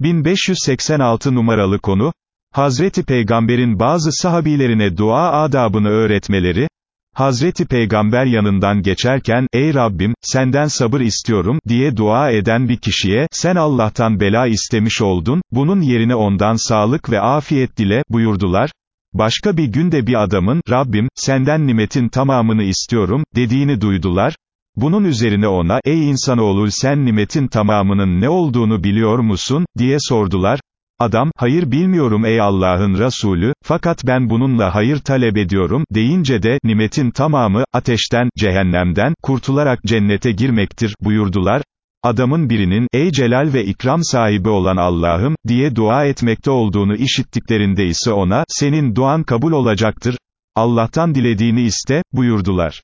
1586 numaralı konu, Hazreti Peygamber'in bazı sahabilerine dua adabını öğretmeleri, Hazreti Peygamber yanından geçerken, ey Rabbim, senden sabır istiyorum, diye dua eden bir kişiye, sen Allah'tan bela istemiş oldun, bunun yerine ondan sağlık ve afiyet dile, buyurdular. Başka bir günde bir adamın, Rabbim, senden nimetin tamamını istiyorum, dediğini duydular. Bunun üzerine ona, ey insanoğlu sen nimetin tamamının ne olduğunu biliyor musun, diye sordular. Adam, hayır bilmiyorum ey Allah'ın Resulü, fakat ben bununla hayır talep ediyorum, deyince de, nimetin tamamı, ateşten, cehennemden, kurtularak cennete girmektir, buyurdular. Adamın birinin, ey celal ve ikram sahibi olan Allah'ım, diye dua etmekte olduğunu işittiklerinde ise ona, senin duan kabul olacaktır, Allah'tan dilediğini iste, buyurdular.